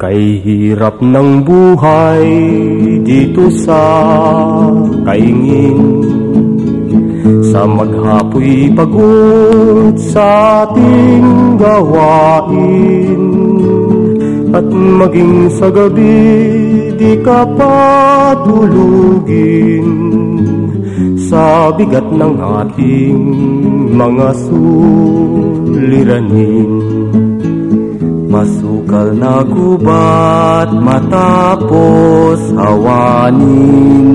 Kay hirap ng buhay dito sa kaingin. Sa maghapoy pagod sa ating gawain. At maging sa gabi di ka patulugin Sa bigat ng ating mga suliranin Masukal na gubat matapos hawanin.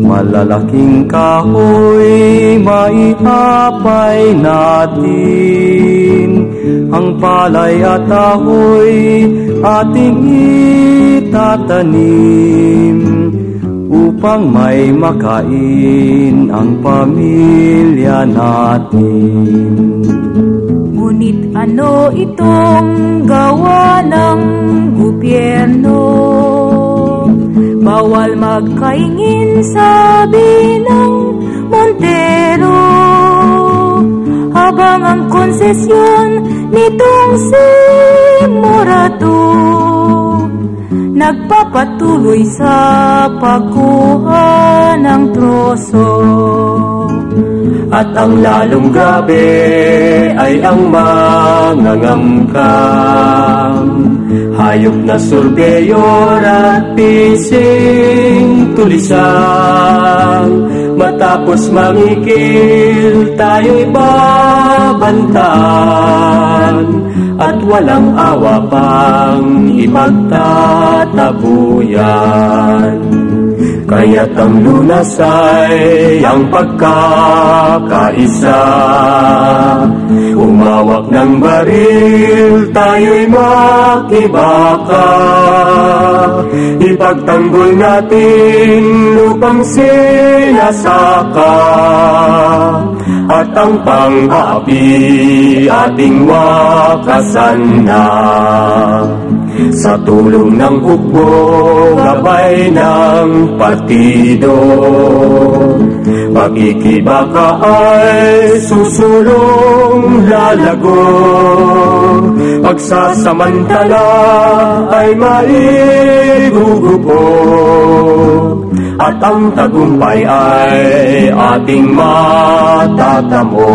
Malalaking kahoy maihapay natin. Ang palay at ahoy ating itatanim. Upang may makain ang pamilya natin Ngunit ano itong gawa ng gobyerno? Bawal magkaingin sabi ng Montero Habang ang konsesyon nitong si Morato Nagpapatuloy sa pagkuha ng troso At ang lalong gabi ay ang mga ngamkam Hayop na surveyor at pising tulisang. Matapos mangikil tayo'y babantan At walang awa pang ipagtatabuyan Kaya't ang lunas ay ang pagkakaisa. Umawak ng baril, tayo'y makibaka. Ipagtanggol natin lupang sinasaka. At ang pang-api ating wakasan na sa tulong ng hukbo, gabay ng partido. Makikibaka ay susulong lalago. Pagsasamantala ay maigugupo. At ang tagumpay ay ating matatamo